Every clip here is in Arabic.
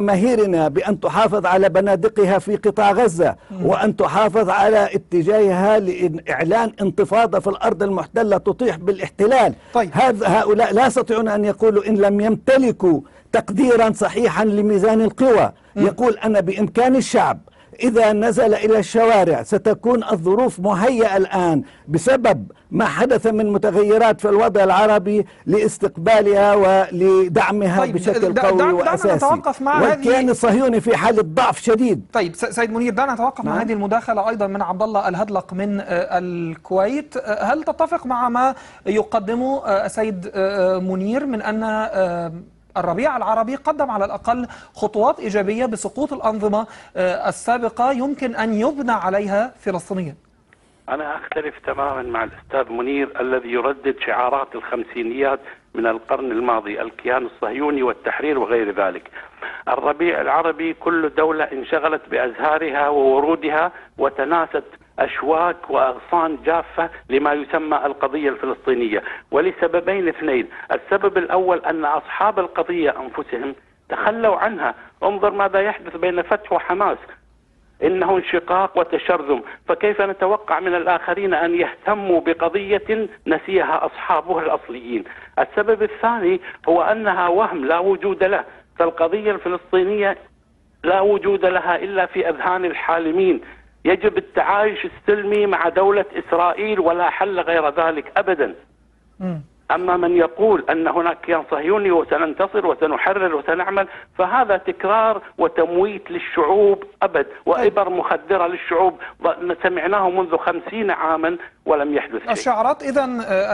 جماهيرنا بأن تحافظ على بنادقها في قطاع غزة وأن تحافظ على اتجاهها لإعلان انتفاضة في الأرض المحتلة تطيح بالاحتلال. طيب. هؤلاء لا يستطيعون أن يقولوا إن لم يمتلكوا تقديرا صحيحا لميزان القوى. يقول أنا بإمكان الشعب إذا نزل إلى الشوارع ستكون الظروف مهيئة الآن بسبب ما حدث من متغيرات في الوضع العربي لاستقبالها ولدعمها طيب، بشكل قوي دعنا وأساسي. نتوقف مع والكيان هذه- الصهيوني في حالة ضعف شديد. طيب سيد منير دعنا نتوقف مع نعم. هذه المداخلة أيضا من عبد الله الهدلق من آه، الكويت. آه، هل تتفق مع ما يقدمه السيد آه، منير من أن الربيع العربي قدم على الأقل خطوات إيجابية بسقوط الأنظمة آه، السابقة يمكن أن يبنى عليها فلسطينيا أنا أختلف تماما مع الأستاذ منير الذي يردد شعارات الخمسينيات من القرن الماضي الكيان الصهيوني والتحرير وغير ذلك. الربيع العربي كل دولة انشغلت بأزهارها وورودها وتناست أشواك وأغصان جافة لما يسمى القضية الفلسطينية. ولسببين اثنين. السبب الأول أن أصحاب القضية أنفسهم تخلوا عنها. انظر ماذا يحدث بين فتح وحماس. إنه انشقاق وتشرذم، فكيف نتوقع من الآخرين أن يهتموا بقضية نسيها أصحابها الأصليين؟ السبب الثاني هو أنها وهم لا وجود له، فالقضية الفلسطينية لا وجود لها إلا في أذهان الحالمين، يجب التعايش السلمي مع دولة إسرائيل ولا حل غير ذلك ابدا. مم. أما من يقول أن هناك كيان صهيوني وسننتصر وسنحرر وسنعمل فهذا تكرار وتمويت للشعوب أبد وإبر مخدرة للشعوب. سمعناه منذ خمسين عاما ولم يحدث شيء. الشعارات إذا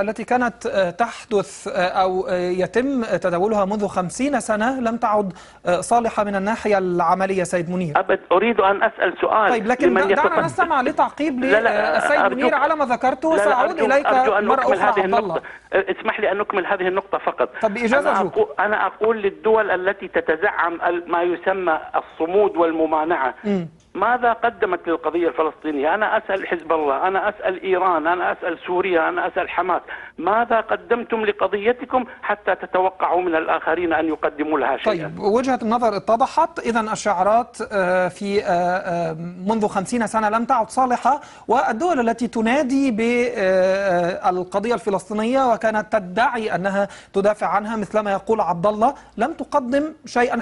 التي كانت آه، تحدث آه، أو آه، يتم تداولها منذ خمسين سنة لم تعد آه، صالحة من الناحية العملية سيد منير. أبد أريد أن أسأل سؤال طيب لكن لمن دعنا نستمع لتعقيب للسيد منير على ما ذكرته. أرجو- إليك مرة أخرى هذه عبد الله. اسمح لي أن أكمل هذه النقطة فقط طب بإجازة أنا. أقول أنا أقول للدول التي تتزعم ما يسمى الصمود والممانعة مم. ماذا قدمت للقضية الفلسطينية؟ أنا أسأل حزب الله أنا أسأل إيران أنا أسأل سوريا أنا أسأل حماس. ماذا قدمتم لقضيتكم حتى تتوقعوا من الآخرين أن يقدموا لها شيئا؟ طيب وجهة النظر اتضحت. إذا الشعارات آه، في آه، آه، منذ خمسين سنة لم تعد صالحة والدول التي تنادي بالقضية الفلسطينية وكانت تدعي أنها تدافع عنها مثلما يقول عبد الله لم تقدم شيئا